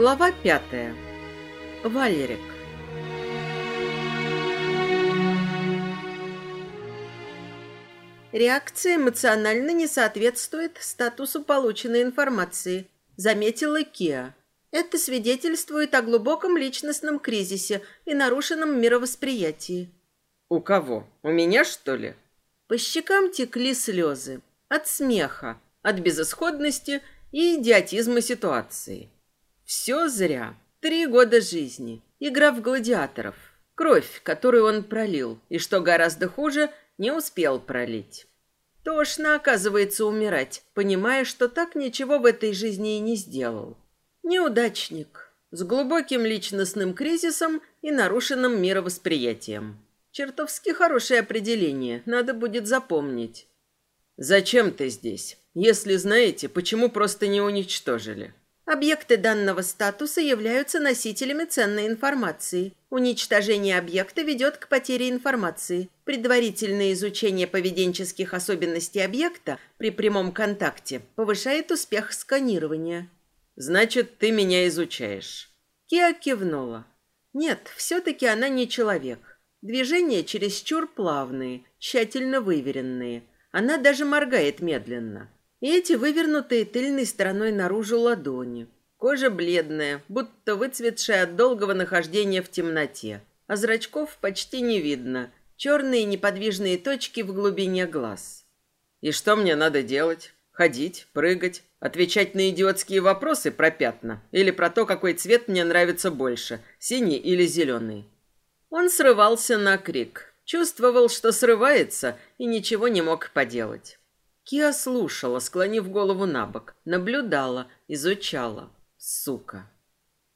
Глава пятая. Валерик. Реакция эмоционально не соответствует статусу полученной информации, заметила Киа. Это свидетельствует о глубоком личностном кризисе и нарушенном мировосприятии. У кого? У меня, что ли? По щекам текли слезы. От смеха, от безысходности и идиотизма ситуации. Все зря. Три года жизни. Игра в гладиаторов. Кровь, которую он пролил, и, что гораздо хуже, не успел пролить. Тошно, оказывается, умирать, понимая, что так ничего в этой жизни и не сделал. Неудачник. С глубоким личностным кризисом и нарушенным мировосприятием. Чертовски хорошее определение, надо будет запомнить. «Зачем ты здесь? Если знаете, почему просто не уничтожили?» Объекты данного статуса являются носителями ценной информации. Уничтожение объекта ведет к потере информации. Предварительное изучение поведенческих особенностей объекта при прямом контакте повышает успех сканирования. «Значит, ты меня изучаешь». Киа кивнула. Нет, все-таки она не человек. Движения чересчур плавные, тщательно выверенные. Она даже моргает медленно. И эти вывернутые тыльной стороной наружу ладони. Кожа бледная, будто выцветшая от долгого нахождения в темноте. А зрачков почти не видно. Черные неподвижные точки в глубине глаз. И что мне надо делать? Ходить, прыгать, отвечать на идиотские вопросы про пятна или про то, какой цвет мне нравится больше, синий или зеленый. Он срывался на крик. Чувствовал, что срывается, и ничего не мог поделать. Киа слушала, склонив голову на бок, наблюдала, изучала. Сука.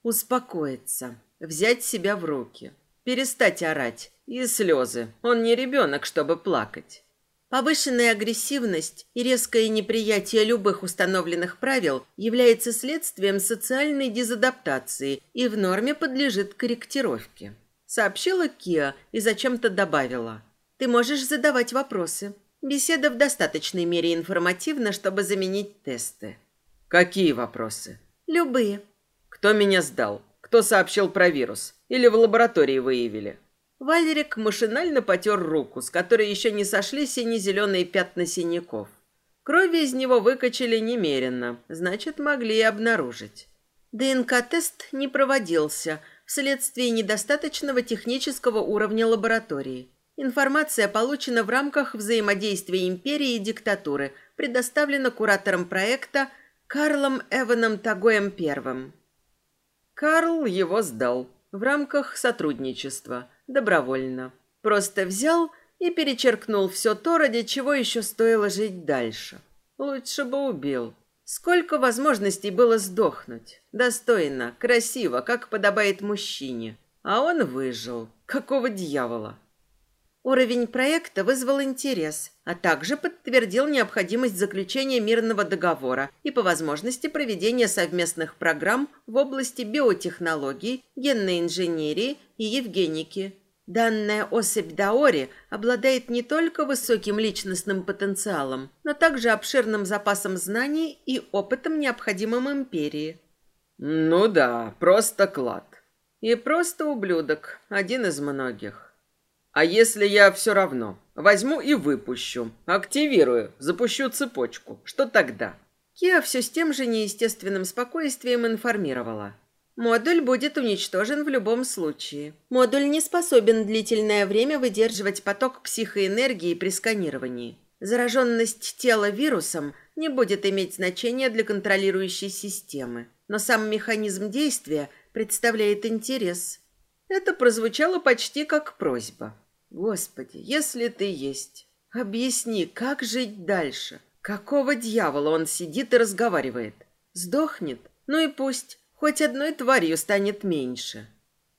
Успокоиться, взять себя в руки, перестать орать. И слезы. Он не ребенок, чтобы плакать. Повышенная агрессивность и резкое неприятие любых установленных правил является следствием социальной дезадаптации и в норме подлежит корректировке. Сообщила Киа и зачем-то добавила. Ты можешь задавать вопросы. Беседа в достаточной мере информативна, чтобы заменить тесты. Какие вопросы? Любые. Кто меня сдал? Кто сообщил про вирус? Или в лаборатории выявили? Валерик машинально потер руку, с которой еще не сошли сине-зеленые пятна синяков. Крови из него выкачали немерено, значит, могли и обнаружить. ДНК-тест не проводился вследствие недостаточного технического уровня лаборатории. Информация получена в рамках взаимодействия империи и диктатуры, предоставлена куратором проекта Карлом Эваном Тагоем I. Карл его сдал в рамках сотрудничества, добровольно. Просто взял и перечеркнул все то, ради чего еще стоило жить дальше. Лучше бы убил. Сколько возможностей было сдохнуть. Достойно, красиво, как подобает мужчине. А он выжил. Какого дьявола? Уровень проекта вызвал интерес, а также подтвердил необходимость заключения мирного договора и по возможности проведения совместных программ в области биотехнологий, генной инженерии и евгеники. Данная особь Даори обладает не только высоким личностным потенциалом, но также обширным запасом знаний и опытом, необходимым империи. Ну да, просто клад. И просто ублюдок, один из многих. А если я все равно возьму и выпущу, активирую, запущу цепочку, что тогда? Киа все с тем же неестественным спокойствием информировала. Модуль будет уничтожен в любом случае. Модуль не способен длительное время выдерживать поток психоэнергии при сканировании. Зараженность тела вирусом не будет иметь значения для контролирующей системы, но сам механизм действия представляет интерес. Это прозвучало почти как просьба. Господи, если ты есть, объясни, как жить дальше? Какого дьявола он сидит и разговаривает? Сдохнет? Ну и пусть. Хоть одной тварью станет меньше.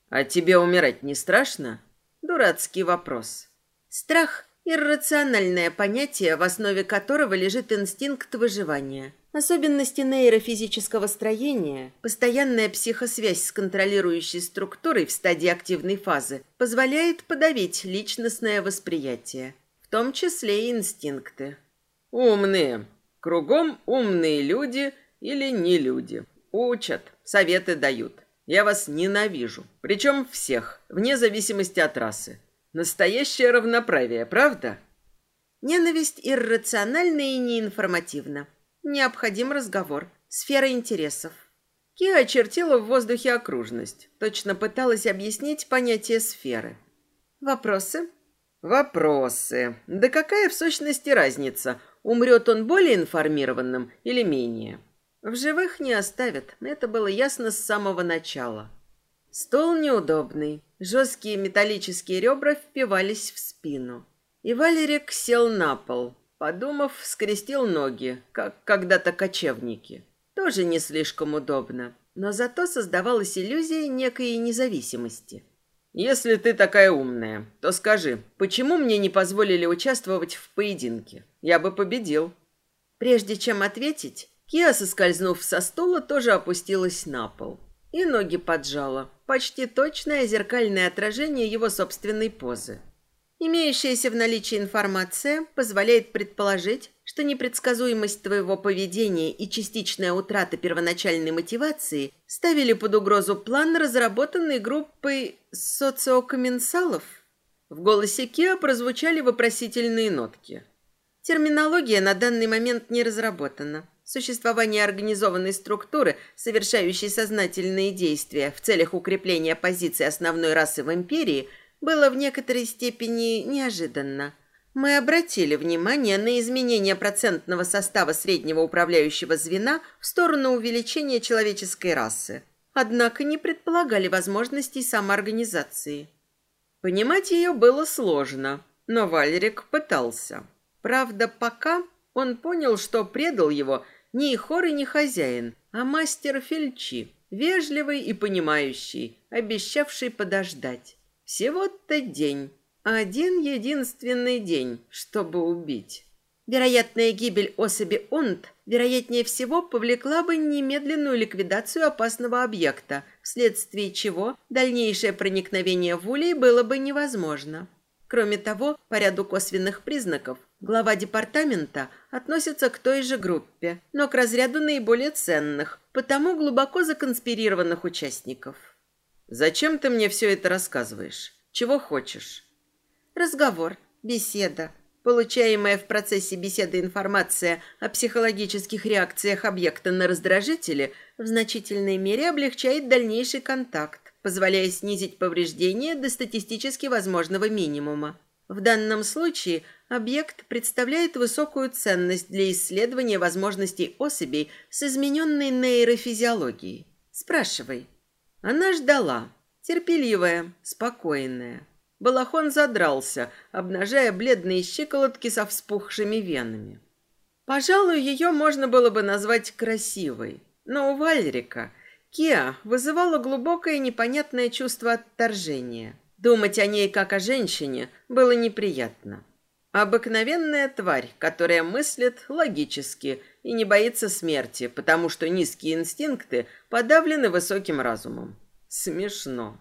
А тебе умирать не страшно? Дурацкий вопрос. Страх – иррациональное понятие, в основе которого лежит инстинкт выживания – Особенности нейрофизического строения, постоянная психосвязь с контролирующей структурой в стадии активной фазы позволяет подавить личностное восприятие, в том числе и инстинкты. Умные. Кругом умные люди или не люди. Учат, советы дают. Я вас ненавижу. Причем всех, вне зависимости от расы. Настоящее равноправие, правда? Ненависть иррациональна и неинформативна. Необходим разговор. Сфера интересов. Киа очертила в воздухе окружность. Точно пыталась объяснить понятие сферы. Вопросы? Вопросы. Да какая в сущности разница, умрет он более информированным или менее? В живых не оставят, это было ясно с самого начала. Стол неудобный, жесткие металлические ребра впивались в спину. И Валерик сел на пол, подумав, скрестил ноги, как когда-то кочевники. Тоже не слишком удобно, но зато создавалась иллюзия некой независимости. Если ты такая умная, то скажи, почему мне не позволили участвовать в поединке? Я бы победил. Прежде чем ответить, Киа, соскользнув со стула, тоже опустилась на пол. И ноги поджала. Почти точное зеркальное отражение его собственной позы. Имеющаяся в наличии информация позволяет предположить, что непредсказуемость твоего поведения и частичная утрата первоначальной мотивации ставили под угрозу план, разработанный группой социокомменсалов. В голосе Киа прозвучали вопросительные нотки. Терминология на данный момент не разработана. Существование организованной структуры, совершающей сознательные действия в целях укрепления позиции основной расы в империи – было в некоторой степени неожиданно. Мы обратили внимание на изменение процентного состава среднего управляющего звена в сторону увеличения человеческой расы. Однако не предполагали возможностей самоорганизации. Понимать ее было сложно, но Валерик пытался. Правда, пока он понял, что предал его не хор и не хозяин, а мастер Фельчи, вежливый и понимающий, обещавший подождать. Всего-то день. Один единственный день, чтобы убить. Вероятная гибель особи Онт, вероятнее всего, повлекла бы немедленную ликвидацию опасного объекта, вследствие чего дальнейшее проникновение в улей было бы невозможно. Кроме того, по ряду косвенных признаков, глава департамента относится к той же группе, но к разряду наиболее ценных, потому глубоко законспирированных участников. Зачем ты мне все это рассказываешь? Чего хочешь? Разговор, беседа. Получаемая в процессе беседы информация о психологических реакциях объекта на раздражители в значительной мере облегчает дальнейший контакт, позволяя снизить повреждения до статистически возможного минимума. В данном случае объект представляет высокую ценность для исследования возможностей особей с измененной нейрофизиологией. Спрашивай. Она ждала, терпеливая, спокойная. Балахон задрался, обнажая бледные щиколотки со вспухшими венами. Пожалуй, ее можно было бы назвать красивой. Но у Вальрика Киа вызывала глубокое непонятное чувство отторжения. Думать о ней как о женщине было неприятно. Обыкновенная тварь, которая мыслит логически и не боится смерти, потому что низкие инстинкты подавлены высоким разумом. Смешно.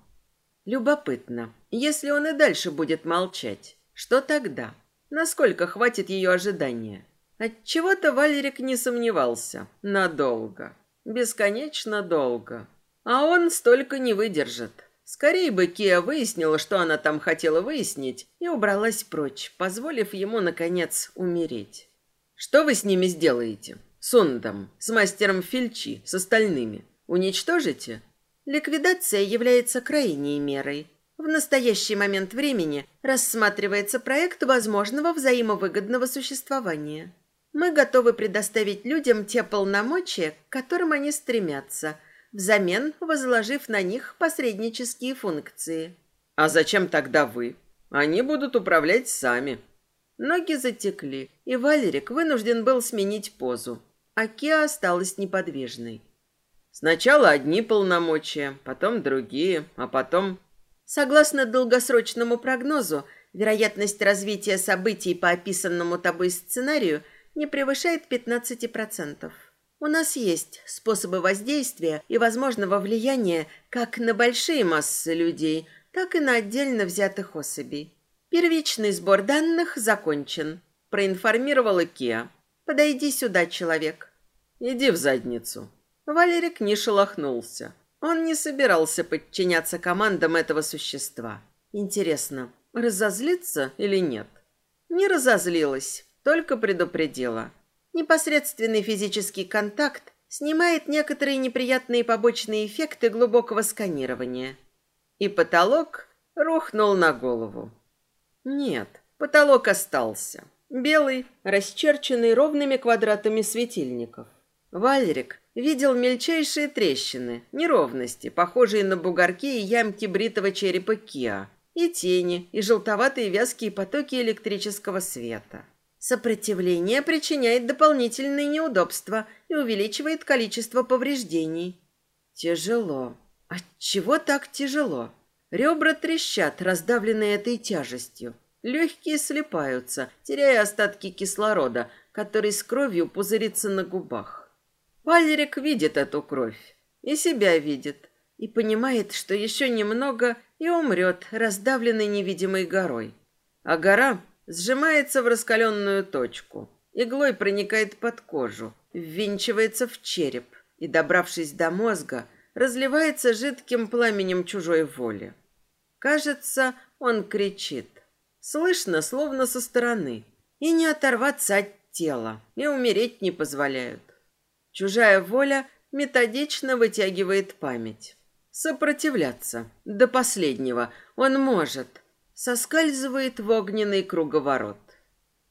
Любопытно, если он и дальше будет молчать, что тогда? Насколько хватит ее ожидания? Отчего-то Валерик не сомневался. Надолго. Бесконечно долго. А он столько не выдержит. Скорее бы Кия выяснила, что она там хотела выяснить, и убралась прочь, позволив ему, наконец, умереть. «Что вы с ними сделаете? С Ундом, с мастером Фильчи, с остальными? Уничтожите?» Ликвидация является крайней мерой. В настоящий момент времени рассматривается проект возможного взаимовыгодного существования. Мы готовы предоставить людям те полномочия, к которым они стремятся – взамен возложив на них посреднические функции. А зачем тогда вы? Они будут управлять сами. Ноги затекли, и Валерик вынужден был сменить позу. А Киа осталась неподвижной. Сначала одни полномочия, потом другие, а потом... Согласно долгосрочному прогнозу, вероятность развития событий по описанному тобой сценарию не превышает 15%. У нас есть способы воздействия и возможного влияния как на большие массы людей, так и на отдельно взятых особей. Первичный сбор данных закончен, проинформировала Киа. Подойди сюда, человек. Иди в задницу. Валерик не шелохнулся. Он не собирался подчиняться командам этого существа. Интересно, разозлиться или нет? Не разозлилась, только предупредила. Непосредственный физический контакт снимает некоторые неприятные побочные эффекты глубокого сканирования. И потолок рухнул на голову. Нет, потолок остался. Белый, расчерченный ровными квадратами светильников. Вальрик видел мельчайшие трещины, неровности, похожие на бугорки и ямки бритого черепа Киа, и тени, и желтоватые вязкие потоки электрического света. Сопротивление причиняет дополнительные неудобства и увеличивает количество повреждений. Тяжело. Отчего так тяжело? Ребра трещат, раздавленные этой тяжестью. Легкие слипаются, теряя остатки кислорода, который с кровью пузырится на губах. Валерик видит эту кровь, и себя видит, и понимает, что еще немного и умрет, раздавленный невидимой горой. А гора сжимается в раскаленную точку, иглой проникает под кожу, ввинчивается в череп и, добравшись до мозга, разливается жидким пламенем чужой воли. Кажется, он кричит. Слышно, словно со стороны. И не оторваться от тела, и умереть не позволяют. Чужая воля методично вытягивает память. Сопротивляться до последнего он может. Соскальзывает в огненный круговорот.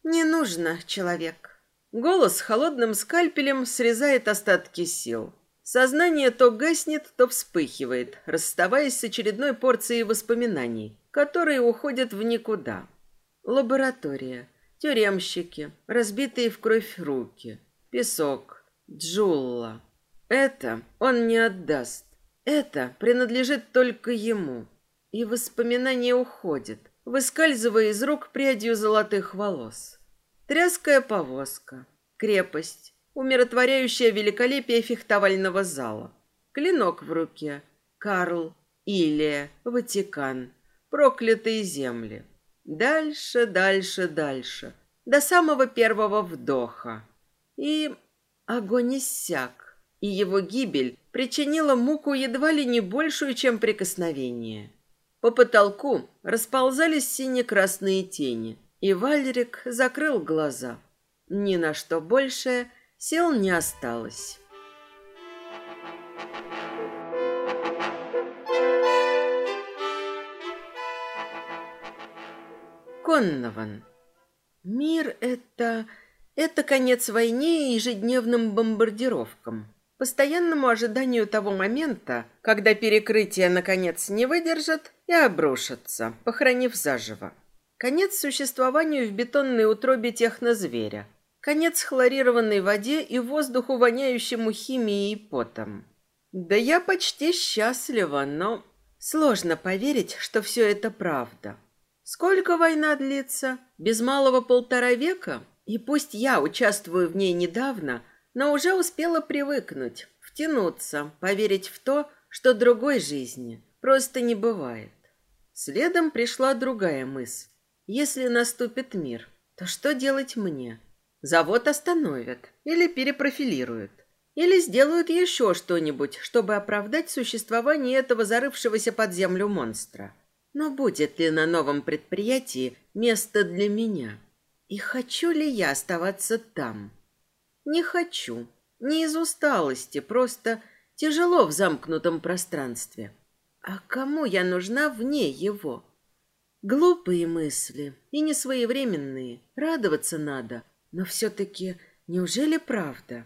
Не нужно, человек. Голос холодным скальпелем срезает остатки сил. Сознание то гаснет, то вспыхивает, расставаясь с очередной порцией воспоминаний, которые уходят в никуда. Лаборатория, тюремщики, разбитые в кровь руки, песок, Джулла. Это он не отдаст. Это принадлежит только ему. И воспоминание уходит, выскальзывая из рук прядью золотых волос. Тряская повозка, крепость, умиротворяющее великолепие фехтовального зала. Клинок в руке. Карл, Илия, Ватикан, проклятые земли. Дальше, дальше, дальше. До самого первого вдоха. И огонь иссяк. И его гибель причинила муку едва ли не большую, чем прикосновение. По потолку расползались сине-красные тени, и Вальрик закрыл глаза. Ни на что большее Сил не осталось. Коннован. Мир — это... Это конец войне и ежедневным бомбардировкам. Постоянному ожиданию того момента, когда перекрытия, наконец, не выдержат и обрушатся, похоронив заживо. Конец существованию в бетонной утробе технозверя, Конец хлорированной воде и воздуху, воняющему химией и потом. Да я почти счастлива, но сложно поверить, что все это правда. Сколько война длится? Без малого полтора века? И пусть я участвую в ней недавно, но уже успела привыкнуть, втянуться, поверить в то, что другой жизни просто не бывает. Следом пришла другая мысль. Если наступит мир, то что делать мне? Завод остановят или перепрофилируют. Или сделают еще что-нибудь, чтобы оправдать существование этого зарывшегося под землю монстра. Но будет ли на новом предприятии место для меня? И хочу ли я оставаться там? Не хочу. Не из усталости, просто тяжело в замкнутом пространстве. А кому я нужна вне его? Глупые мысли и несвоевременные. Радоваться надо — но все-таки неужели правда?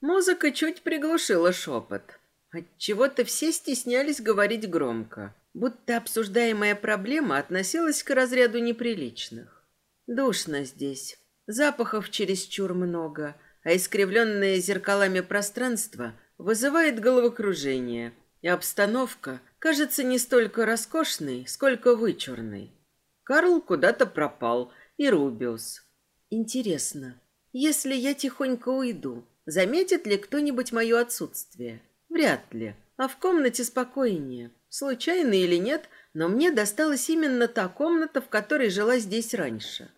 Музыка чуть приглушила шепот. Отчего-то все стеснялись говорить громко, будто обсуждаемая проблема относилась к разряду неприличных. Душно здесь, запахов чересчур много, а искривленное зеркалами пространство вызывает головокружение, и обстановка кажется не столько роскошной, сколько вычурной. Карл куда-то пропал, и Рубиус. Интересно, если я тихонько уйду, заметит ли кто-нибудь мое отсутствие? Вряд ли. А в комнате спокойнее. Случайно или нет, но мне досталась именно та комната, в которой жила здесь раньше.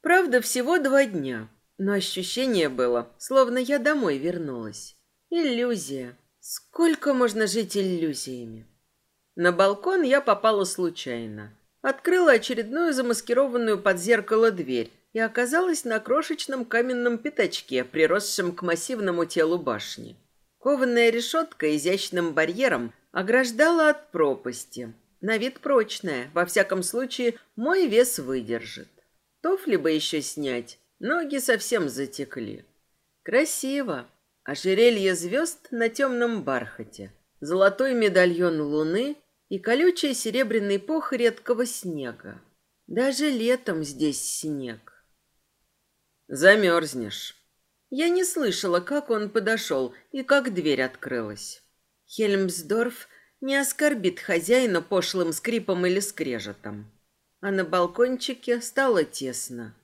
Правда, всего два дня, но ощущение было, словно я домой вернулась. Иллюзия. Сколько можно жить иллюзиями? На балкон я попала случайно. Открыла очередную замаскированную под зеркало дверь и оказалась на крошечном каменном пятачке, приросшем к массивному телу башни. Кованая решетка изящным барьером ограждала от пропасти. На вид прочная, во всяком случае, мой вес выдержит. Туфли бы еще снять, ноги совсем затекли. Красиво. Ожерелье звезд на темном бархате, золотой медальон луны и колючий серебряный пух редкого снега. Даже летом здесь снег. Замерзнешь. Я не слышала, как он подошел и как дверь открылась. Хельмсдорф не оскорбит хозяина пошлым скрипом или скрежетом. А на балкончике стало тесно.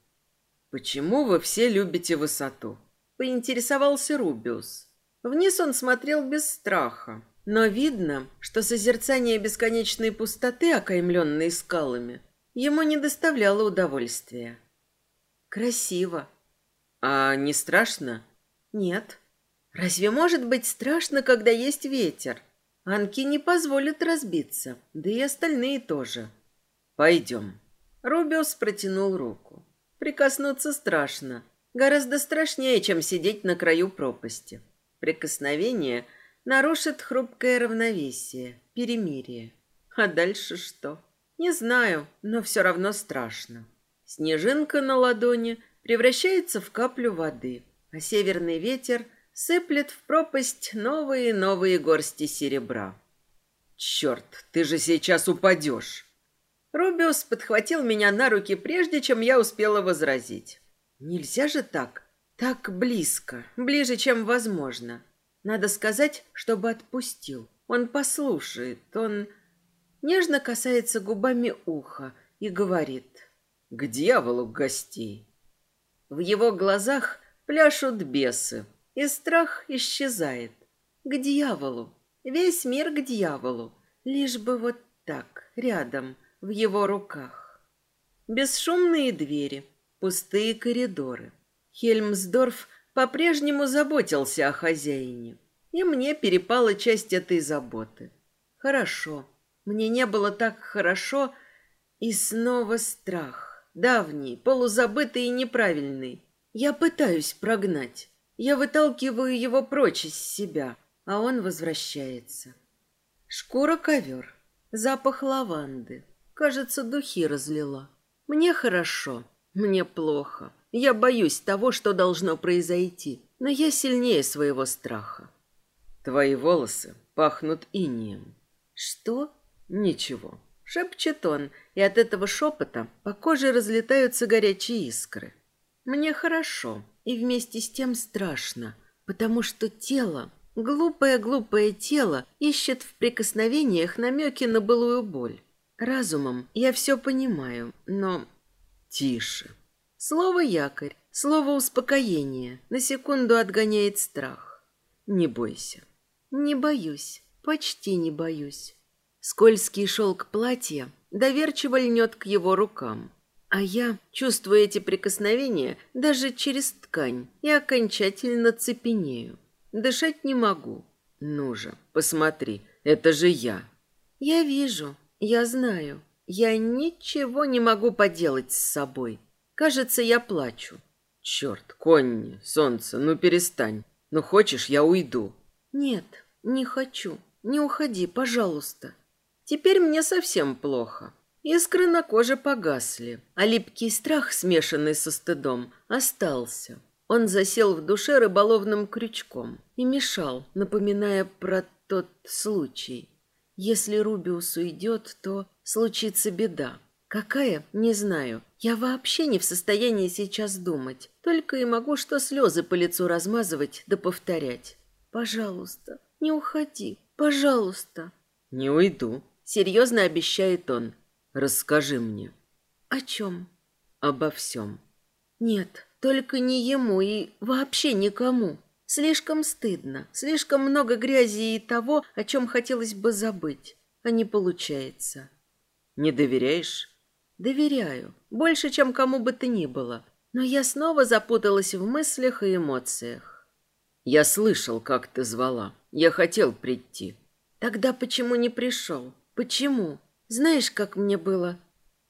«Почему вы все любите высоту?» — поинтересовался Рубиус. Вниз он смотрел без страха, но видно, что созерцание бесконечной пустоты, окаймленной скалами, ему не доставляло удовольствия. «Красиво», а не страшно? Нет. Разве может быть страшно, когда есть ветер? Анки не позволят разбиться, да и остальные тоже. Пойдем. Рубиус протянул руку. Прикоснуться страшно. Гораздо страшнее, чем сидеть на краю пропасти. Прикосновение нарушит хрупкое равновесие, перемирие. А дальше что? Не знаю, но все равно страшно. Снежинка на ладони превращается в каплю воды, а северный ветер сыплет в пропасть новые и новые горсти серебра. «Черт, ты же сейчас упадешь!» Рубиус подхватил меня на руки, прежде чем я успела возразить. «Нельзя же так, так близко, ближе, чем возможно. Надо сказать, чтобы отпустил. Он послушает, он нежно касается губами уха и говорит. «К дьяволу гостей!» В его глазах пляшут бесы, и страх исчезает. К дьяволу, весь мир к дьяволу, лишь бы вот так, рядом, в его руках. Бесшумные двери, пустые коридоры. Хельмсдорф по-прежнему заботился о хозяине, и мне перепала часть этой заботы. Хорошо, мне не было так хорошо, и снова страх давний, полузабытый и неправильный. Я пытаюсь прогнать. Я выталкиваю его прочь из себя, а он возвращается. Шкура-ковер, запах лаванды. Кажется, духи разлила. Мне хорошо, мне плохо. Я боюсь того, что должно произойти, но я сильнее своего страха. Твои волосы пахнут инием. Что? Ничего. Шепчет он, и от этого шепота по коже разлетаются горячие искры. Мне хорошо, и вместе с тем страшно, потому что тело, глупое-глупое тело, ищет в прикосновениях намеки на былую боль. Разумом я все понимаю, но... Тише. Слово «якорь», слово «успокоение» на секунду отгоняет страх. Не бойся. Не боюсь, почти не боюсь. Скользкий шелк платья доверчиво льнет к его рукам. А я чувствую эти прикосновения даже через ткань и окончательно цепенею. Дышать не могу. Ну же, посмотри, это же я. Я вижу, я знаю. Я ничего не могу поделать с собой. Кажется, я плачу. Черт, Конни, солнце, ну перестань. Ну хочешь, я уйду. Нет, не хочу. Не уходи, пожалуйста. Теперь мне совсем плохо. Искры на коже погасли, а липкий страх, смешанный со стыдом, остался. Он засел в душе рыболовным крючком и мешал, напоминая про тот случай. Если Рубиус уйдет, то случится беда. Какая? Не знаю. Я вообще не в состоянии сейчас думать. Только и могу что слезы по лицу размазывать да повторять. Пожалуйста, не уходи. Пожалуйста. Не уйду, Серьезно обещает он. Расскажи мне. О чем? Обо всем. Нет, только не ему и вообще никому. Слишком стыдно, слишком много грязи и того, о чем хотелось бы забыть, а не получается. Не доверяешь? Доверяю, больше, чем кому бы то ни было. Но я снова запуталась в мыслях и эмоциях. Я слышал, как ты звала. Я хотел прийти. Тогда почему не пришел? Почему? Знаешь, как мне было?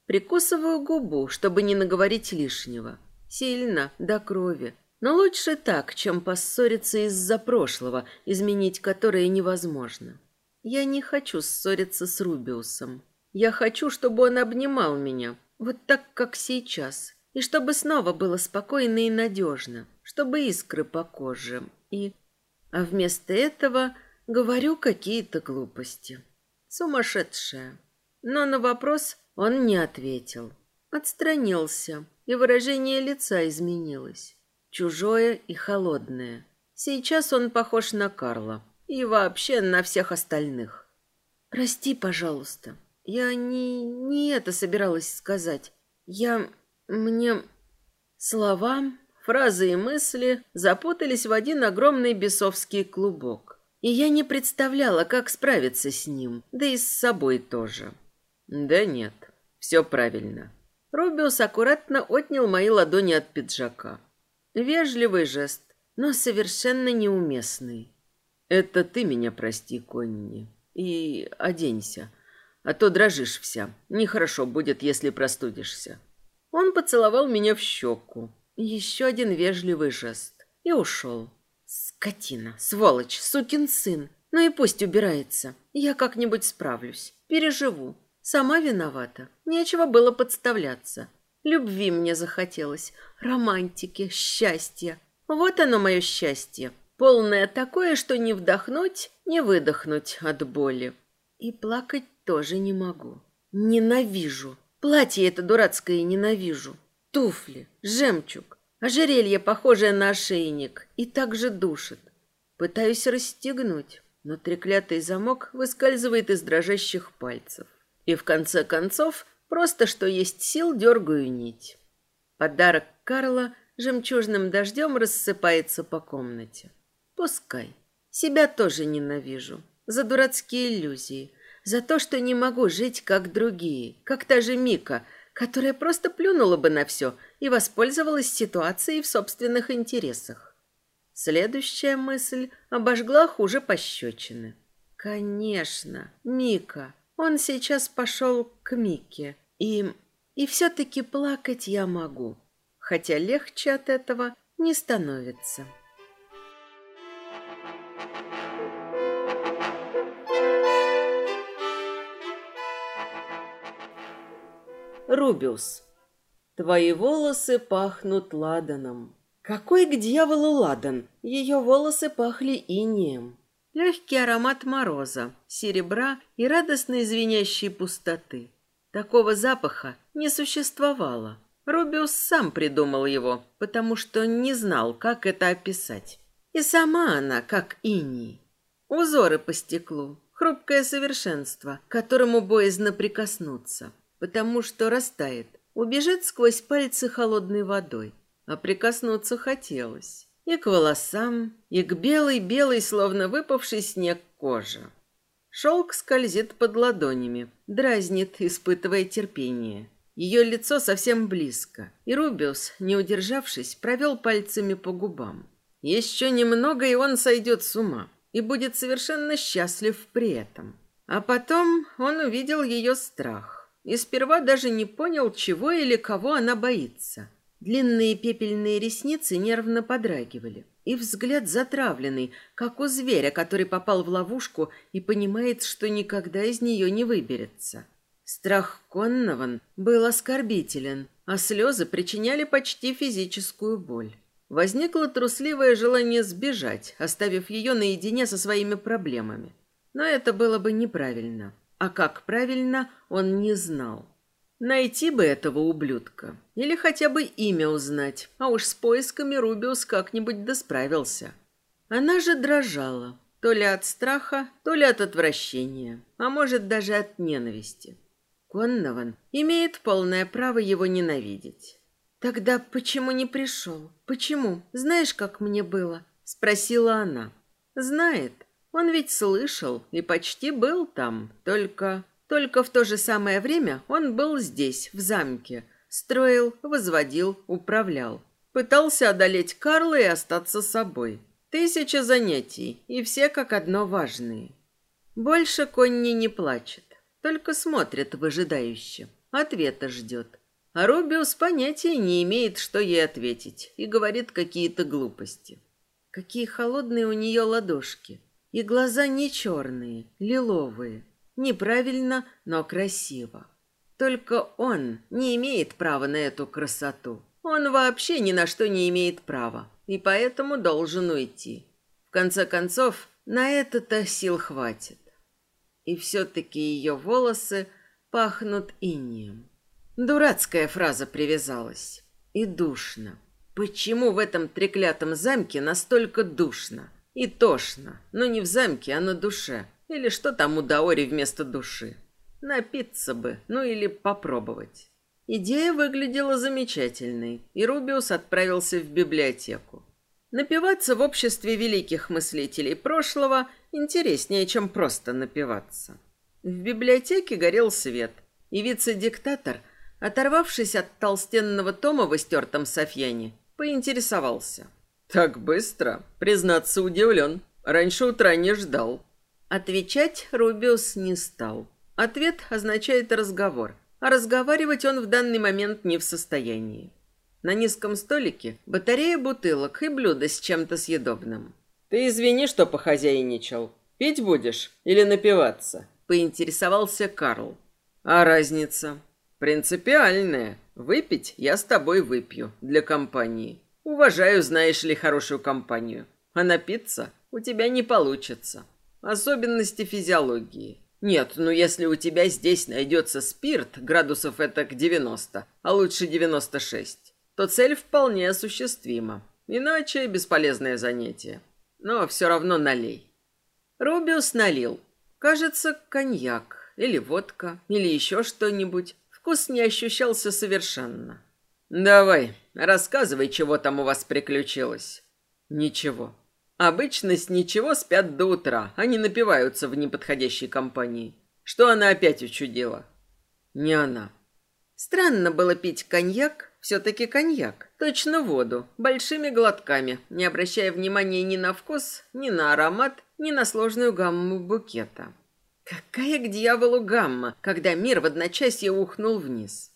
Прикусываю губу, чтобы не наговорить лишнего. Сильно, до крови. Но лучше так, чем поссориться из-за прошлого, изменить которое невозможно. Я не хочу ссориться с Рубиусом. Я хочу, чтобы он обнимал меня, вот так, как сейчас, и чтобы снова было спокойно и надежно, чтобы искры по коже. И... А вместо этого говорю какие-то глупости. Сумасшедшая. Но на вопрос он не ответил. Отстранился, и выражение лица изменилось. Чужое и холодное. Сейчас он похож на Карла и вообще на всех остальных. «Прости, пожалуйста. Я не, не это собиралась сказать. Я... мне...» Слова, фразы и мысли запутались в один огромный бесовский клубок. И я не представляла, как справиться с ним, да и с собой тоже. Да нет, все правильно. Рубиус аккуратно отнял мои ладони от пиджака. Вежливый жест, но совершенно неуместный. Это ты меня прости, Конни, и оденься, а то дрожишь вся. Нехорошо будет, если простудишься. Он поцеловал меня в щеку. Еще один вежливый жест. И ушел. Скотина, сволочь, сукин сын. Ну и пусть убирается. Я как-нибудь справлюсь. Переживу. Сама виновата. Нечего было подставляться. Любви мне захотелось. Романтики, счастья. Вот оно мое счастье. Полное такое, что не вдохнуть, не выдохнуть от боли. И плакать тоже не могу. Ненавижу. Платье это дурацкое ненавижу. Туфли, жемчуг, ожерелье, похожее на ошейник, и также душит. Пытаюсь расстегнуть, но треклятый замок выскальзывает из дрожащих пальцев. И в конце концов, просто что есть сил, дергаю нить. Подарок Карла жемчужным дождем рассыпается по комнате. Пускай. Себя тоже ненавижу. За дурацкие иллюзии, за то, что не могу жить, как другие, как та же Мика, которая просто плюнула бы на все и воспользовалась ситуацией в собственных интересах. Следующая мысль обожгла хуже пощечины. Конечно, Мика. Он сейчас пошел к Мике. И... и все-таки плакать я могу. Хотя легче от этого не становится. Рубиус. Твои волосы пахнут ладаном. Какой к дьяволу ладан? Ее волосы пахли инеем. Легкий аромат мороза, серебра и радостной звенящей пустоты. Такого запаха не существовало. Рубиус сам придумал его, потому что не знал, как это описать. И сама она, как иней. Узоры по стеклу, хрупкое совершенство, к которому боязно прикоснуться потому что растает, убежит сквозь пальцы холодной водой. А прикоснуться хотелось. И к волосам, и к белой-белой, словно выпавший снег коже. Шелк скользит под ладонями, дразнит, испытывая терпение. Ее лицо совсем близко, и Рубиус, не удержавшись, провел пальцами по губам. Еще немного, и он сойдет с ума, и будет совершенно счастлив при этом. А потом он увидел ее страх и сперва даже не понял, чего или кого она боится. Длинные пепельные ресницы нервно подрагивали, и взгляд затравленный, как у зверя, который попал в ловушку и понимает, что никогда из нее не выберется. Страх Коннован был оскорбителен, а слезы причиняли почти физическую боль. Возникло трусливое желание сбежать, оставив ее наедине со своими проблемами. Но это было бы неправильно. А как правильно, он не знал. Найти бы этого ублюдка. Или хотя бы имя узнать. А уж с поисками Рубиус как-нибудь досправился. Она же дрожала. То ли от страха, то ли от отвращения. А может, даже от ненависти. Коннован имеет полное право его ненавидеть. «Тогда почему не пришел? Почему? Знаешь, как мне было?» – спросила она. «Знает. Он ведь слышал и почти был там, только... Только в то же самое время он был здесь, в замке. Строил, возводил, управлял. Пытался одолеть Карла и остаться собой. Тысяча занятий, и все как одно важные. Больше Конни не плачет, только смотрит выжидающе. Ответа ждет. А Рубиус понятия не имеет, что ей ответить, и говорит какие-то глупости. Какие холодные у нее ладошки. И глаза не черные, лиловые. Неправильно, но красиво. Только он не имеет права на эту красоту. Он вообще ни на что не имеет права, и поэтому должен уйти. В конце концов, на это-то сил хватит. И все-таки ее волосы пахнут инием. Дурацкая фраза привязалась. И душно. Почему в этом треклятом замке настолько душно? И тошно. Но не в замке, а на душе. Или что там у Даори вместо души? Напиться бы, ну или попробовать. Идея выглядела замечательной, и Рубиус отправился в библиотеку. Напиваться в обществе великих мыслителей прошлого интереснее, чем просто напиваться. В библиотеке горел свет, и вице-диктатор, оторвавшись от толстенного тома в истертом софьяне, Поинтересовался. «Так быстро? Признаться, удивлен. Раньше утра не ждал». Отвечать Рубиус не стал. Ответ означает разговор, а разговаривать он в данный момент не в состоянии. На низком столике батарея бутылок и блюдо с чем-то съедобным. «Ты извини, что похозяйничал. Пить будешь или напиваться?» – поинтересовался Карл. «А разница?» «Принципиальная. Выпить я с тобой выпью для компании. Уважаю, знаешь ли, хорошую компанию. А напиться у тебя не получится. Особенности физиологии. Нет, ну если у тебя здесь найдется спирт, градусов это к 90, а лучше 96, то цель вполне осуществима. Иначе бесполезное занятие. Но все равно налей. Рубиус налил. Кажется, коньяк или водка или еще что-нибудь. Вкус не ощущался совершенно. «Давай, рассказывай, чего там у вас приключилось». «Ничего. Обычно с ничего спят до утра, они напиваются в неподходящей компании. Что она опять учудила?» «Не она». Странно было пить коньяк, все-таки коньяк, точно воду, большими глотками, не обращая внимания ни на вкус, ни на аромат, ни на сложную гамму букета. Какая к дьяволу гамма, когда мир в одночасье ухнул вниз?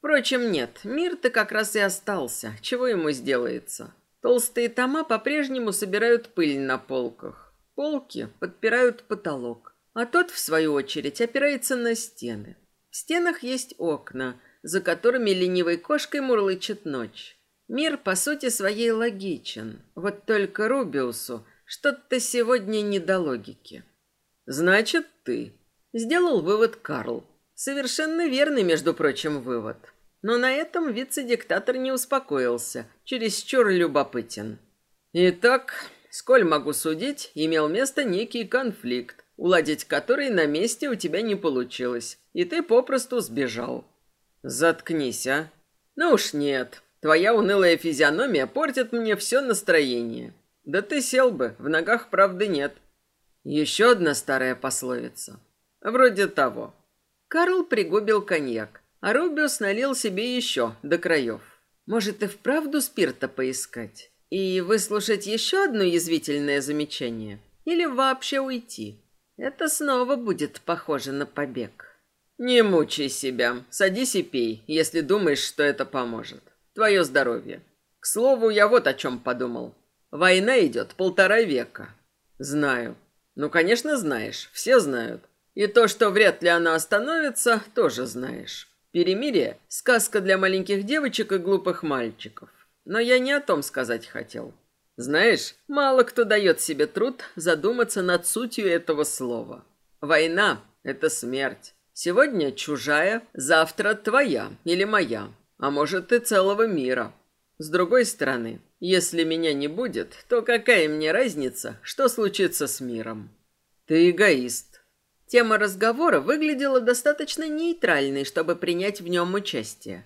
Впрочем, нет, мир-то как раз и остался. Чего ему сделается? Толстые тома по-прежнему собирают пыль на полках. Полки подпирают потолок, а тот, в свою очередь, опирается на стены. В стенах есть окна, за которыми ленивой кошкой мурлычет ночь. Мир, по сути своей, логичен. Вот только Рубиусу что-то сегодня не до логики. Значит, ты. Сделал вывод Карл. Совершенно верный, между прочим, вывод. Но на этом вице-диктатор не успокоился, чересчур любопытен. Итак, сколь могу судить, имел место некий конфликт, уладить который на месте у тебя не получилось, и ты попросту сбежал. Заткнись, а. Ну уж нет, твоя унылая физиономия портит мне все настроение. Да ты сел бы, в ногах правды нет. Еще одна старая пословица. Вроде того. Карл пригубил коньяк, а Рубиус налил себе еще до краев. Может, и вправду спирта поискать? И выслушать еще одно язвительное замечание? Или вообще уйти? Это снова будет похоже на побег. Не мучай себя. Садись и пей, если думаешь, что это поможет. Твое здоровье. К слову, я вот о чем подумал. Война идет полтора века. Знаю. Ну, конечно, знаешь. Все знают. И то, что вряд ли она остановится, тоже знаешь. Перемирие – сказка для маленьких девочек и глупых мальчиков. Но я не о том сказать хотел. Знаешь, мало кто дает себе труд задуматься над сутью этого слова. Война – это смерть. Сегодня чужая, завтра твоя или моя, а может и целого мира. С другой стороны, если меня не будет, то какая мне разница, что случится с миром? Ты эгоист. Тема разговора выглядела достаточно нейтральной, чтобы принять в нем участие.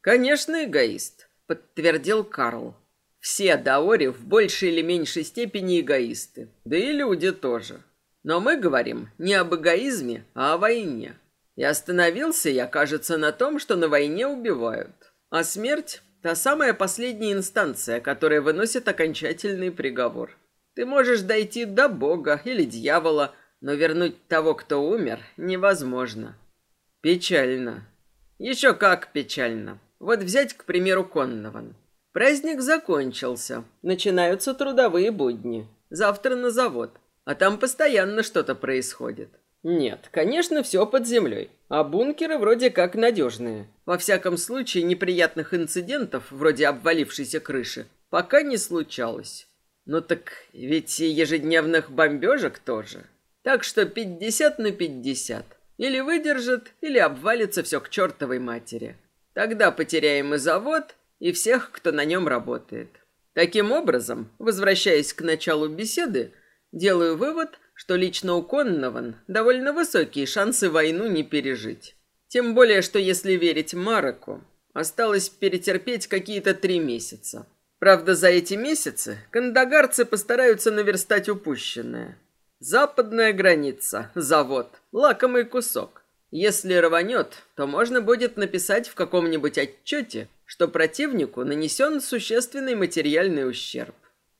Конечно, эгоист, подтвердил Карл. Все даори в большей или меньшей степени эгоисты, да и люди тоже. Но мы говорим не об эгоизме, а о войне. И остановился я, кажется, на том, что на войне убивают. А смерть Та самая последняя инстанция, которая выносит окончательный приговор. Ты можешь дойти до Бога или дьявола, но вернуть того, кто умер, невозможно. Печально. Еще как печально. Вот взять, к примеру, Коннован. Праздник закончился. Начинаются трудовые будни. Завтра на завод. А там постоянно что-то происходит. Нет, конечно, все под землей. А бункеры вроде как надежные. Во всяком случае, неприятных инцидентов, вроде обвалившейся крыши, пока не случалось. Ну так ведь и ежедневных бомбежек тоже. Так что 50 на 50. Или выдержит, или обвалится все к чертовой матери. Тогда потеряем и завод, и всех, кто на нем работает. Таким образом, возвращаясь к началу беседы, делаю вывод, что лично у Коннован довольно высокие шансы войну не пережить. Тем более, что если верить Мароку, осталось перетерпеть какие-то три месяца. Правда, за эти месяцы кандагарцы постараются наверстать упущенное. Западная граница, завод, лакомый кусок. Если рванет, то можно будет написать в каком-нибудь отчете, что противнику нанесен существенный материальный ущерб.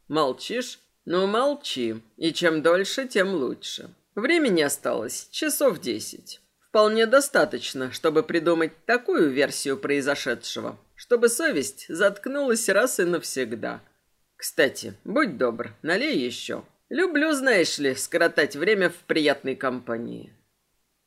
Молчишь? Ну, молчи. И чем дольше, тем лучше. Времени осталось часов десять. Вполне достаточно, чтобы придумать такую версию произошедшего, чтобы совесть заткнулась раз и навсегда. Кстати, будь добр, налей еще. Люблю, знаешь ли, скоротать время в приятной компании.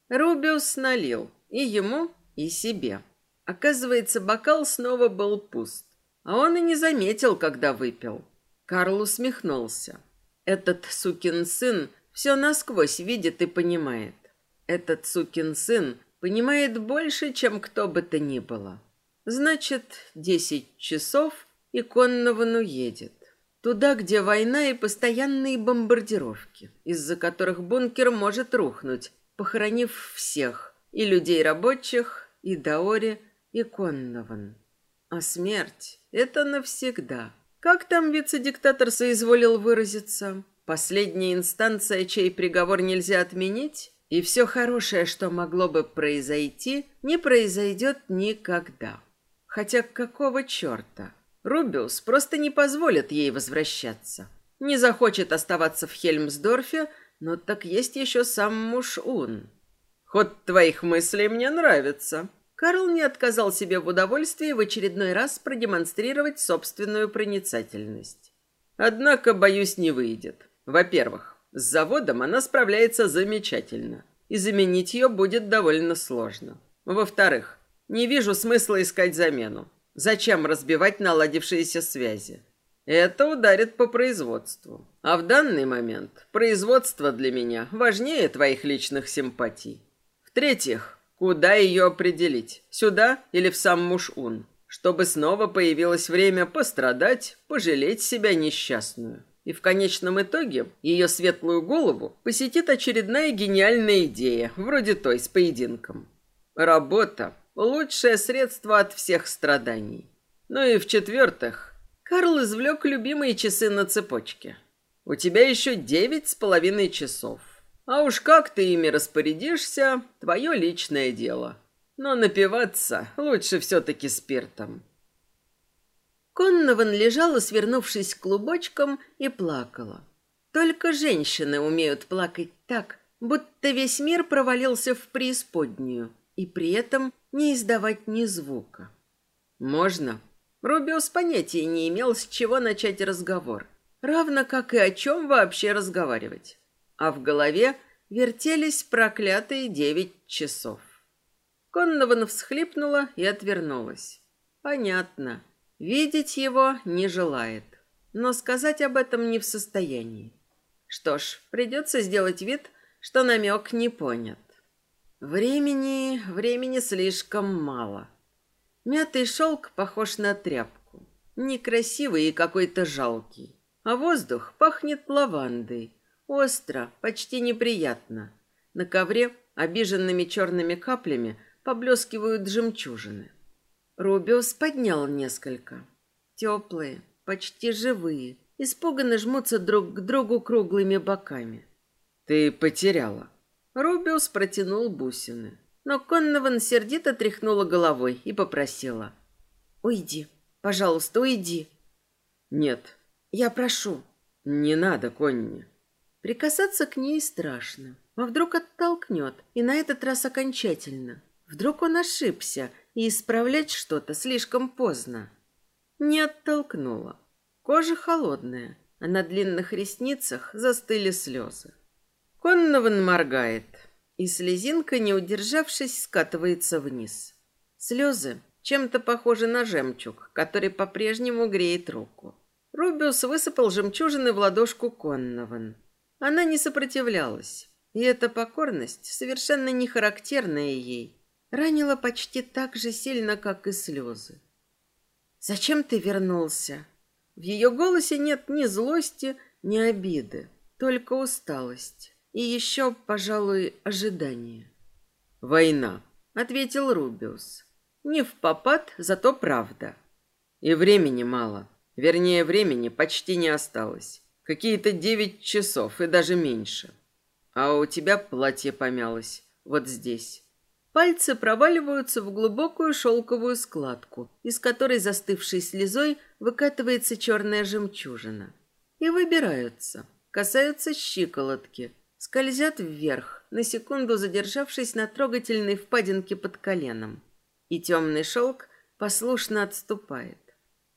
Рубиус налил и ему, и себе. Оказывается, бокал снова был пуст, а он и не заметил, когда выпил. Карл усмехнулся. Этот сукин сын все насквозь видит и понимает. Этот сукин сын понимает больше, чем кто бы то ни было. Значит, десять часов и Коннован уедет. Туда, где война и постоянные бомбардировки, из-за которых бункер может рухнуть, похоронив всех, и людей рабочих, и Даори, и Коннован. А смерть — это навсегда. Как там вице-диктатор соизволил выразиться? Последняя инстанция, чей приговор нельзя отменить? И все хорошее, что могло бы произойти, не произойдет никогда. Хотя какого черта? Рубиус просто не позволит ей возвращаться. Не захочет оставаться в Хельмсдорфе, но так есть еще сам муж Ун. Ход твоих мыслей мне нравится. Карл не отказал себе в удовольствии в очередной раз продемонстрировать собственную проницательность. Однако, боюсь, не выйдет. Во-первых, с заводом она справляется замечательно, и заменить ее будет довольно сложно. Во-вторых, не вижу смысла искать замену. Зачем разбивать наладившиеся связи? Это ударит по производству. А в данный момент производство для меня важнее твоих личных симпатий. В-третьих, Куда ее определить? Сюда или в сам Муш-Ун? Чтобы снова появилось время пострадать, пожалеть себя несчастную. И в конечном итоге ее светлую голову посетит очередная гениальная идея, вроде той с поединком. Работа – лучшее средство от всех страданий. Ну и в-четвертых, Карл извлек любимые часы на цепочке. У тебя еще девять с половиной часов. А уж как ты ими распорядишься, твое личное дело. Но напиваться лучше все-таки спиртом. Коннован лежала, свернувшись клубочком, и плакала. Только женщины умеют плакать так, будто весь мир провалился в преисподнюю, и при этом не издавать ни звука. «Можно?» Рубиус понятия не имел, с чего начать разговор, равно как и о чем вообще разговаривать а в голове вертелись проклятые девять часов. Коннован всхлипнула и отвернулась. Понятно. Видеть его не желает, но сказать об этом не в состоянии. Что ж, придется сделать вид, что намек не понят. Времени, времени слишком мало. Мятый шелк похож на тряпку. Некрасивый и какой-то жалкий. А воздух пахнет лавандой, Остро, почти неприятно. На ковре обиженными черными каплями поблескивают жемчужины. Рубиус поднял несколько. Теплые, почти живые, испуганно жмутся друг к другу круглыми боками. «Ты потеряла». Рубиус протянул бусины. Но Коннован сердито тряхнула головой и попросила. «Уйди, пожалуйста, уйди». «Нет». «Я прошу». Не надо, Конни. Прикасаться к ней страшно. А вдруг оттолкнет, и на этот раз окончательно. Вдруг он ошибся, и исправлять что-то слишком поздно. Не оттолкнула. Кожа холодная, а на длинных ресницах застыли слезы. Коннован моргает, и слезинка, не удержавшись, скатывается вниз. Слезы чем-то похожи на жемчуг, который по-прежнему греет руку. Рубиус высыпал жемчужины в ладошку Коннован. Она не сопротивлялась, и эта покорность, совершенно не характерная ей, ранила почти так же сильно, как и слезы. «Зачем ты вернулся?» В ее голосе нет ни злости, ни обиды, только усталость. И еще, пожалуй, ожидание. «Война», — ответил Рубиус. «Не в попад, зато правда. И времени мало. Вернее, времени почти не осталось. Какие-то девять часов и даже меньше. А у тебя платье помялось. Вот здесь. Пальцы проваливаются в глубокую шелковую складку, из которой застывшей слезой выкатывается черная жемчужина. И выбираются, касаются щиколотки, скользят вверх, на секунду задержавшись на трогательной впадинке под коленом. И темный шелк послушно отступает.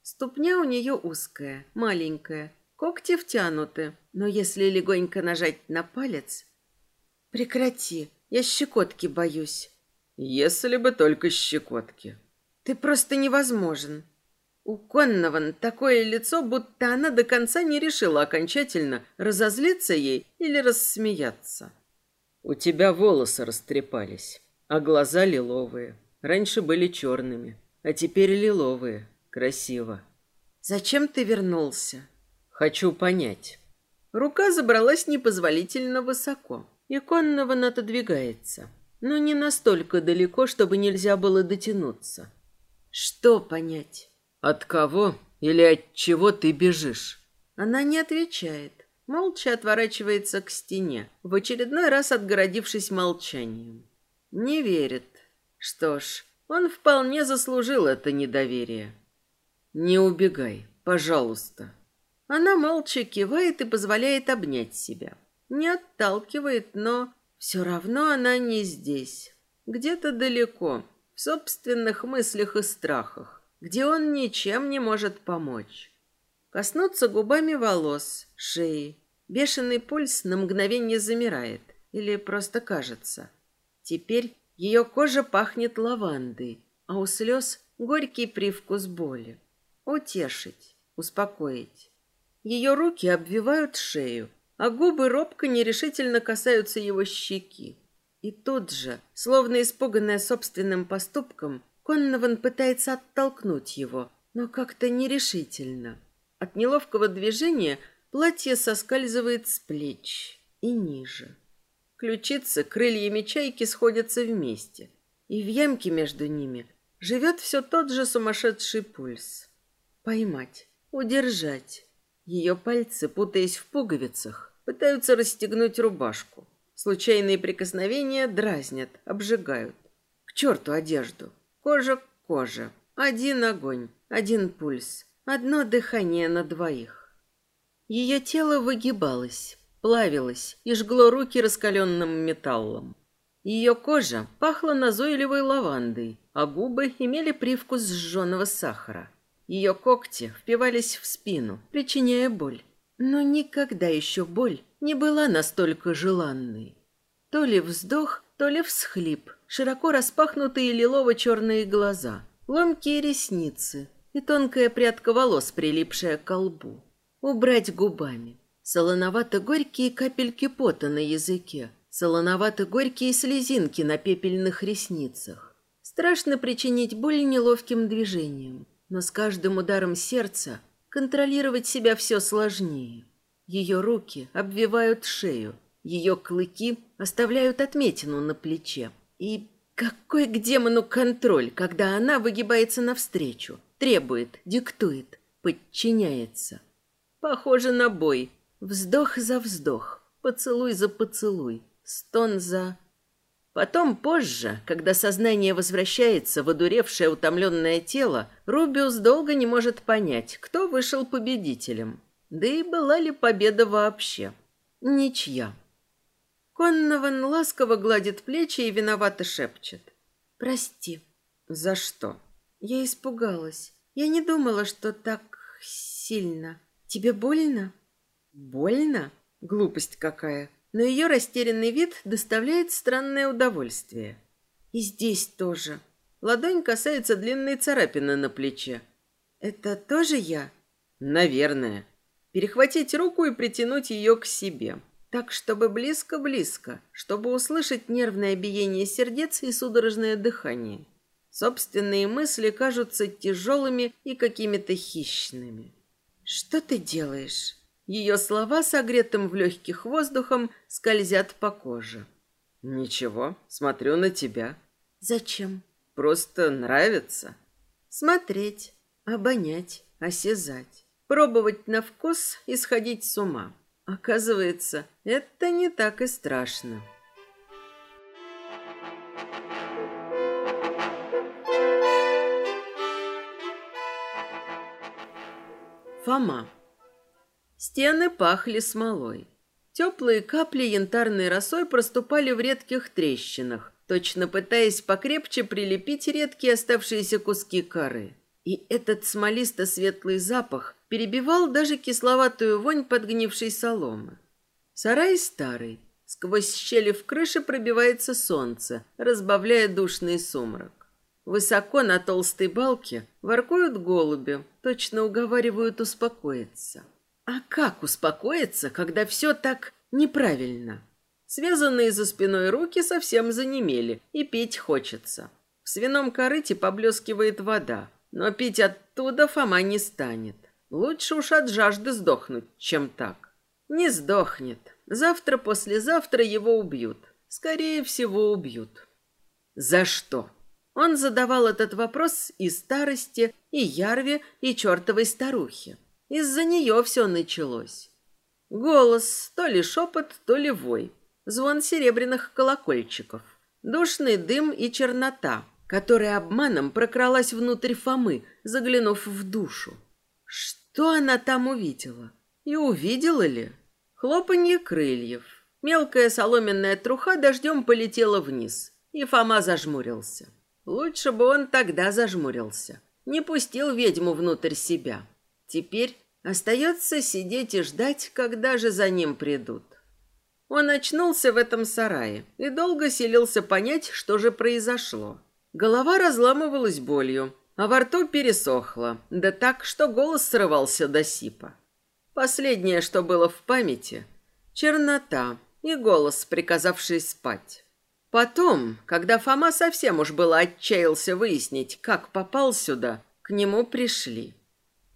Ступня у нее узкая, маленькая, когти втянуты, но если легонько нажать на палец... Прекрати, я щекотки боюсь. Если бы только щекотки. Ты просто невозможен. У Коннован такое лицо, будто она до конца не решила окончательно, разозлиться ей или рассмеяться. У тебя волосы растрепались, а глаза лиловые. Раньше были черными, а теперь лиловые. Красиво. Зачем ты вернулся? Хочу понять. Рука забралась непозволительно высоко, и Коннован отодвигается но не настолько далеко, чтобы нельзя было дотянуться. Что понять? От кого или от чего ты бежишь? Она не отвечает, молча отворачивается к стене, в очередной раз отгородившись молчанием. Не верит. Что ж, он вполне заслужил это недоверие. Не убегай, пожалуйста. Она молча кивает и позволяет обнять себя. Не отталкивает, но все равно она не здесь. Где-то далеко, в собственных мыслях и страхах, где он ничем не может помочь. Коснуться губами волос, шеи. Бешеный пульс на мгновение замирает. Или просто кажется. Теперь ее кожа пахнет лавандой, а у слез горький привкус боли. Утешить, успокоить. Ее руки обвивают шею, а губы робко нерешительно касаются его щеки. И тут же, словно испуганная собственным поступком, Коннован пытается оттолкнуть его, но как-то нерешительно. От неловкого движения платье соскальзывает с плеч и ниже. Ключицы крыльями чайки сходятся вместе, и в ямке между ними живет все тот же сумасшедший пульс. Поймать, удержать, ее пальцы, путаясь в пуговицах, пытаются расстегнуть рубашку. Случайные прикосновения дразнят, обжигают. К черту одежду. Кожа к коже. Один огонь, один пульс, одно дыхание на двоих. Ее тело выгибалось, плавилось и жгло руки раскаленным металлом. Ее кожа пахла назойливой лавандой, а губы имели привкус сжженного сахара. Ее когти впивались в спину, причиняя боль. Но никогда еще боль не была настолько желанной. То ли вздох, то ли всхлип, широко распахнутые лилово-черные глаза, ломкие ресницы и тонкая прядка волос, прилипшая к лбу. Убрать губами. Солоновато-горькие капельки пота на языке, солоновато-горькие слезинки на пепельных ресницах. Страшно причинить боль неловким движением. Но с каждым ударом сердца контролировать себя все сложнее. Ее руки обвивают шею, ее клыки оставляют отметину на плече. И какой к демону контроль, когда она выгибается навстречу, требует, диктует, подчиняется. Похоже на бой. Вздох за вздох, поцелуй за поцелуй, стон за Потом, позже, когда сознание возвращается в одуревшее утомленное тело, Рубиус долго не может понять, кто вышел победителем. Да и была ли победа вообще? Ничья. Коннован ласково гладит плечи и виновато шепчет. «Прости». «За что?» Я испугалась. Я не думала, что так сильно. Тебе больно? Больно? Глупость какая. Но ее растерянный вид доставляет странное удовольствие. И здесь тоже. Ладонь касается длинной царапины на плече. Это тоже я? Наверное. Перехватить руку и притянуть ее к себе. Так, чтобы близко-близко, чтобы услышать нервное биение сердец и судорожное дыхание. Собственные мысли кажутся тяжелыми и какими-то хищными. «Что ты делаешь?» Ее слова, согретым в легких воздухом, скользят по коже. «Ничего, смотрю на тебя». «Зачем?» «Просто нравится». «Смотреть, обонять, осязать, пробовать на вкус и сходить с ума. Оказывается, это не так и страшно». Фома. Стены пахли смолой. Теплые капли янтарной росой проступали в редких трещинах, точно пытаясь покрепче прилепить редкие оставшиеся куски коры. И этот смолисто-светлый запах перебивал даже кисловатую вонь подгнившей соломы. Сарай старый. Сквозь щели в крыше пробивается солнце, разбавляя душный сумрак. Высоко на толстой балке воркуют голуби, точно уговаривают успокоиться. А как успокоиться, когда все так неправильно? Связанные за спиной руки совсем занемели, и пить хочется. В свином корыте поблескивает вода, но пить оттуда Фома не станет. Лучше уж от жажды сдохнуть, чем так. Не сдохнет. Завтра-послезавтра его убьют. Скорее всего, убьют. За что? Он задавал этот вопрос и старости, и Ярве, и чертовой старухе. Из-за нее все началось. Голос, то ли шепот, то ли вой. Звон серебряных колокольчиков. Душный дым и чернота, которая обманом прокралась внутрь Фомы, заглянув в душу. Что она там увидела? И увидела ли? Хлопанье крыльев. Мелкая соломенная труха дождем полетела вниз, и Фома зажмурился. Лучше бы он тогда зажмурился. Не пустил ведьму внутрь себя. Теперь остается сидеть и ждать, когда же за ним придут. Он очнулся в этом сарае и долго селился понять, что же произошло. Голова разламывалась болью, а во рту пересохло, да так, что голос срывался до сипа. Последнее, что было в памяти — чернота и голос, приказавший спать. Потом, когда Фома совсем уж было отчаялся выяснить, как попал сюда, к нему пришли.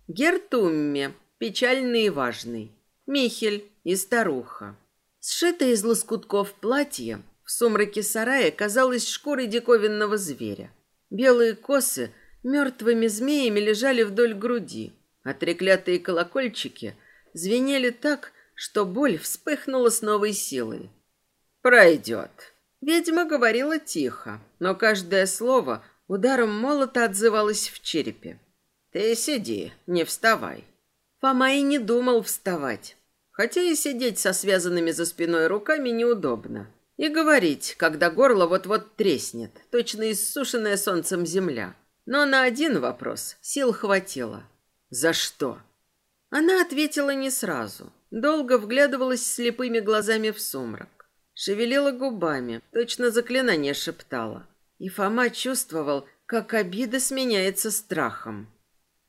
Гертумме, печальный и важный, Михель и старуха. Сшитое из лоскутков платье в сумраке сарая казалось шкурой диковинного зверя. Белые косы мертвыми змеями лежали вдоль груди, а треклятые колокольчики звенели так, что боль вспыхнула с новой силой. «Пройдет», Ведьма говорила тихо, но каждое слово ударом молота отзывалось в черепе. «Ты сиди, не вставай». Фома и не думал вставать. Хотя и сидеть со связанными за спиной руками неудобно. И говорить, когда горло вот-вот треснет, точно иссушенная солнцем земля. Но на один вопрос сил хватило. «За что?» Она ответила не сразу. Долго вглядывалась слепыми глазами в сумрак шевелила губами, точно заклинание шептала. И Фома чувствовал, как обида сменяется страхом.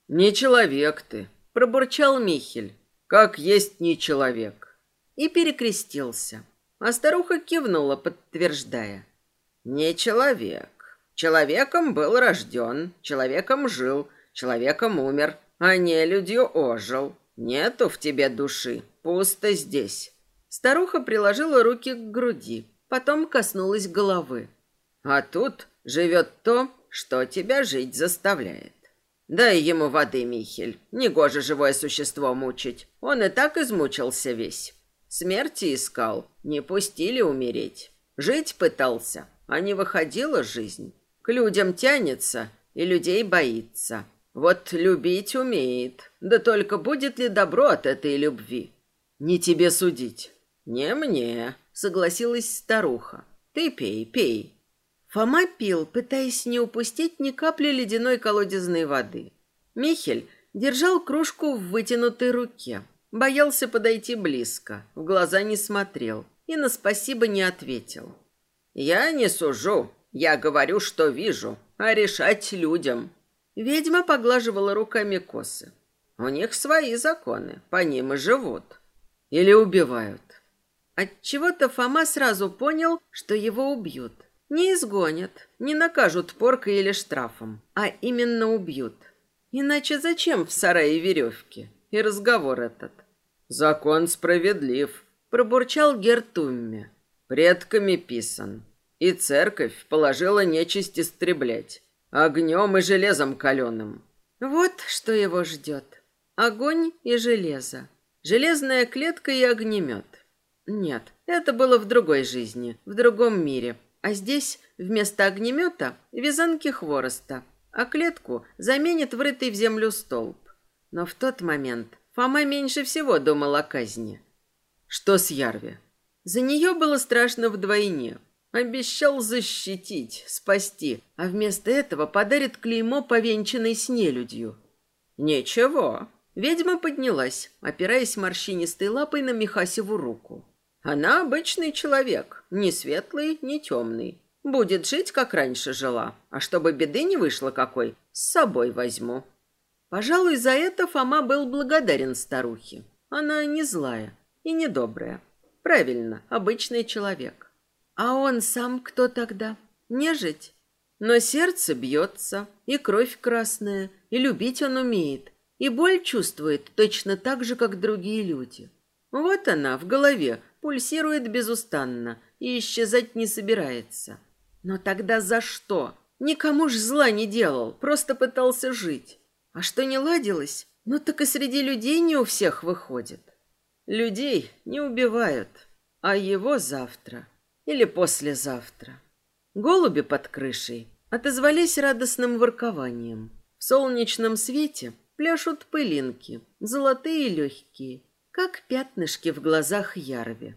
«Не человек ты», — пробурчал Михель. «Как есть не человек». И перекрестился. А старуха кивнула, подтверждая. «Не человек. Человеком был рожден, человеком жил, человеком умер, а не людью ожил. Нету в тебе души, пусто здесь. Старуха приложила руки к груди, потом коснулась головы. А тут живет то, что тебя жить заставляет. Дай ему воды, Михель. Негоже живое существо мучить. Он и так измучился весь. Смерти искал, не пустили умереть. Жить пытался, а не выходила жизнь. К людям тянется и людей боится. Вот любить умеет. Да только будет ли добро от этой любви? Не тебе судить. Не мне, согласилась старуха. Ты пей, пей. Фома пил, пытаясь не упустить ни капли ледяной колодезной воды. Михель держал кружку в вытянутой руке. Боялся подойти близко, в глаза не смотрел и на спасибо не ответил. «Я не сужу, я говорю, что вижу, а решать людям». Ведьма поглаживала руками косы. «У них свои законы, по ним и живут. Или убивают». Отчего-то Фома сразу понял, что его убьют. Не изгонят, не накажут поркой или штрафом, а именно убьют. Иначе зачем в сарае веревки? И разговор этот. «Закон справедлив», — пробурчал Гертумме. «Предками писан. И церковь положила нечисть истреблять. Огнем и железом каленым». Вот что его ждет. Огонь и железо. Железная клетка и огнемет. Нет, это было в другой жизни, в другом мире. А здесь вместо огнемета вязанки хвороста, а клетку заменит врытый в землю столб. Но в тот момент Фома меньше всего думал о казни. Что с Ярви? За нее было страшно вдвойне. Обещал защитить, спасти, а вместо этого подарит клеймо, повенчанной с нелюдью. Ничего. Ведьма поднялась, опираясь морщинистой лапой на Михасеву руку. Она обычный человек, ни светлый, ни темный. Будет жить, как раньше жила. А чтобы беды не вышло какой, с собой возьму. Пожалуй, за это Фома был благодарен старухе. Она не злая и не добрая. Правильно, обычный человек. А он сам кто тогда? Нежить? Но сердце бьется, и кровь красная, и любить он умеет, и боль чувствует точно так же, как другие люди. Вот она в голове, пульсирует безустанно и исчезать не собирается. Но тогда за что? Никому ж зла не делал, просто пытался жить. А что не ладилось, ну так и среди людей не у всех выходит. Людей не убивают, а его завтра или послезавтра. Голуби под крышей отозвались радостным воркованием. В солнечном свете пляшут пылинки, золотые и легкие, как пятнышки в глазах Ярви.